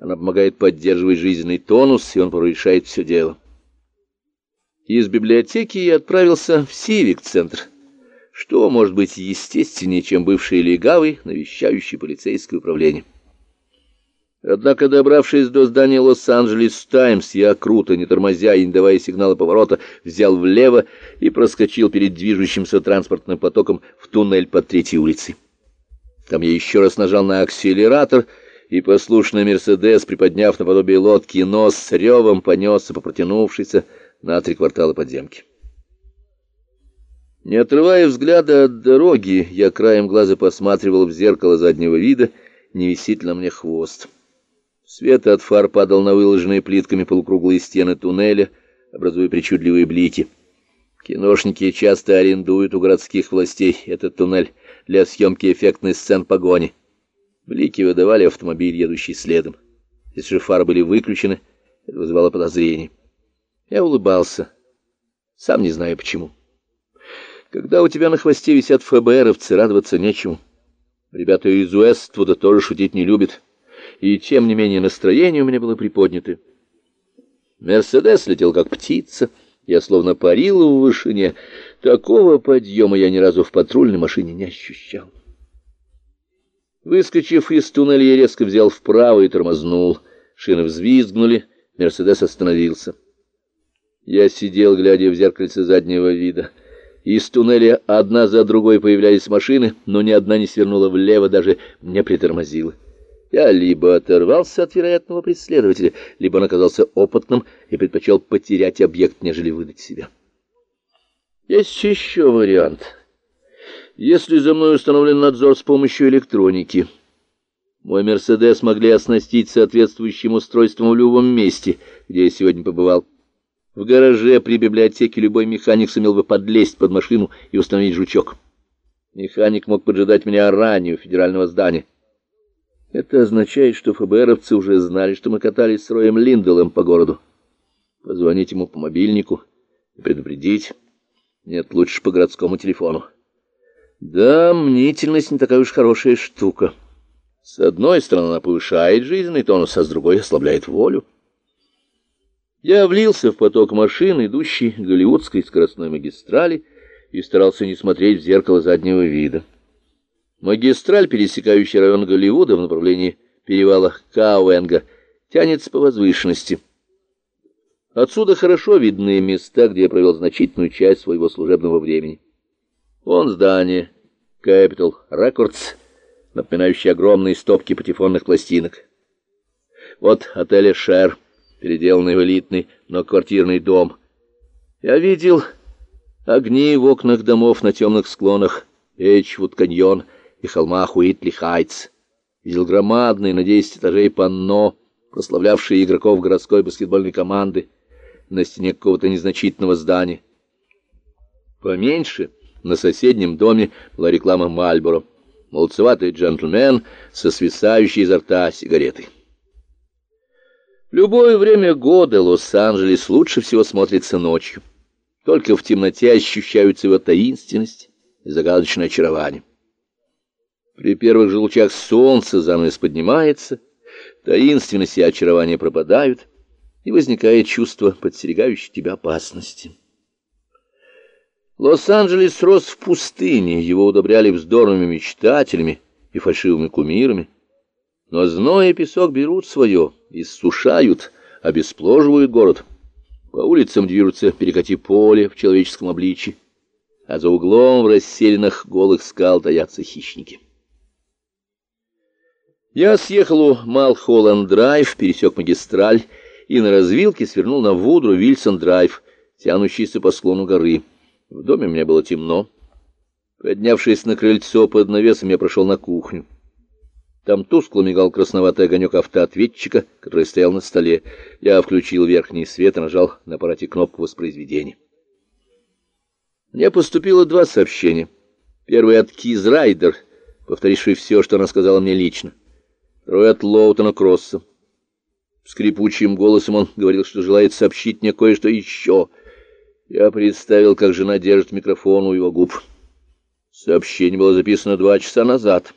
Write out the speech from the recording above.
Она помогает поддерживать жизненный тонус, и он порой все дело. Из библиотеки я отправился в Сивик-центр. Что может быть естественнее, чем бывший легавый, навещающий полицейское управление? Однако, добравшись до здания Лос-Анджелес Таймс, я круто, не тормозя и не давая сигнала поворота, взял влево и проскочил перед движущимся транспортным потоком в туннель под третьей улицей. Там я еще раз нажал на акселератор, и послушный «Мерседес», приподняв наподобие лодки нос, с ревом понесся по протянувшейся на три квартала подземки. Не отрывая взгляда от дороги, я краем глаза посматривал в зеркало заднего вида, не висит на мне хвост. Свет от фар падал на выложенные плитками полукруглые стены туннеля, образуя причудливые блики. Киношники часто арендуют у городских властей этот туннель для съемки эффектных сцен погони. Блики выдавали автомобиль, едущий следом. Если же фары были выключены, это вызывало подозрение. Я улыбался, сам не знаю почему. Когда у тебя на хвосте висят ФБРовцы, радоваться нечему. Ребята из Уэствуда тоже шутить не любят и тем не менее настроение у меня было приподнято. Мерседес летел как птица, я словно парил в вышине. Такого подъема я ни разу в патрульной машине не ощущал. Выскочив из туннеля, я резко взял вправо и тормознул. Шины взвизгнули, Мерседес остановился. Я сидел, глядя в зеркальце заднего вида. Из туннеля одна за другой появлялись машины, но ни одна не свернула влево, даже не притормозила. Я либо оторвался от вероятного преследователя, либо он оказался опытным и предпочел потерять объект, нежели выдать себя. Есть еще вариант. Если за мной установлен надзор с помощью электроники, мой «Мерседес» могли оснастить соответствующим устройством в любом месте, где я сегодня побывал. В гараже при библиотеке любой механик сумел бы подлезть под машину и установить жучок. Механик мог поджидать меня ранее у федерального здания. Это означает, что ФБРовцы уже знали, что мы катались с Роем Линделом по городу. Позвонить ему по мобильнику и предупредить. Нет, лучше по городскому телефону. Да, мнительность не такая уж хорошая штука. С одной стороны, она повышает жизненный тонус, а с другой ослабляет волю. Я влился в поток машин, идущий голливудской скоростной магистрали, и старался не смотреть в зеркало заднего вида. Магистраль, пересекающая район Голливуда в направлении перевала Кауэнга, тянется по возвышенности. Отсюда хорошо видны места, где я провел значительную часть своего служебного времени. Вон здание Capital Records, напоминающее огромные стопки патефонных пластинок. Вот отель Шер, переделанный в элитный, но квартирный дом. Я видел огни в окнах домов на темных склонах Эйчвуд-каньон — и холмах Уитли-Хайтс. Видел громадные на десять этажей панно, прославлявшие игроков городской баскетбольной команды на стене какого-то незначительного здания. Поменьше, на соседнем доме, была реклама Мальборо. Молодцеватый джентльмен со свисающей изо рта сигаретой. любое время года Лос-Анджелес лучше всего смотрится ночью. Только в темноте ощущаются его таинственность и загадочное очарование. При первых же лучах солнца занавес поднимается, таинственность и очарование пропадают, и возникает чувство подстерегающей тебя опасности. Лос-Анджелес рос в пустыне, его удобряли вздорными мечтателями и фальшивыми кумирами. Но зной и песок берут свое, иссушают, обеспложивают город. По улицам движутся перекати поле в человеческом обличье, а за углом в расселенных голых скал таятся хищники. Я съехал у Малхолланд-драйв, пересек магистраль и на развилке свернул на Вудру Вильсон-драйв, тянущийся по склону горы. В доме мне было темно. Поднявшись на крыльцо под навесом, я прошел на кухню. Там тускло мигал красноватый огонек автоответчика, который стоял на столе. Я включил верхний свет и нажал на аппарате кнопку воспроизведения. Мне поступило два сообщения. Первый от Киз Райдер, повторивший все, что она сказала мне лично. Второй от Лоутона Кросса. Скрипучим голосом он говорил, что желает сообщить мне кое-что еще. Я представил, как жена держит микрофон у его губ. Сообщение было записано два часа назад.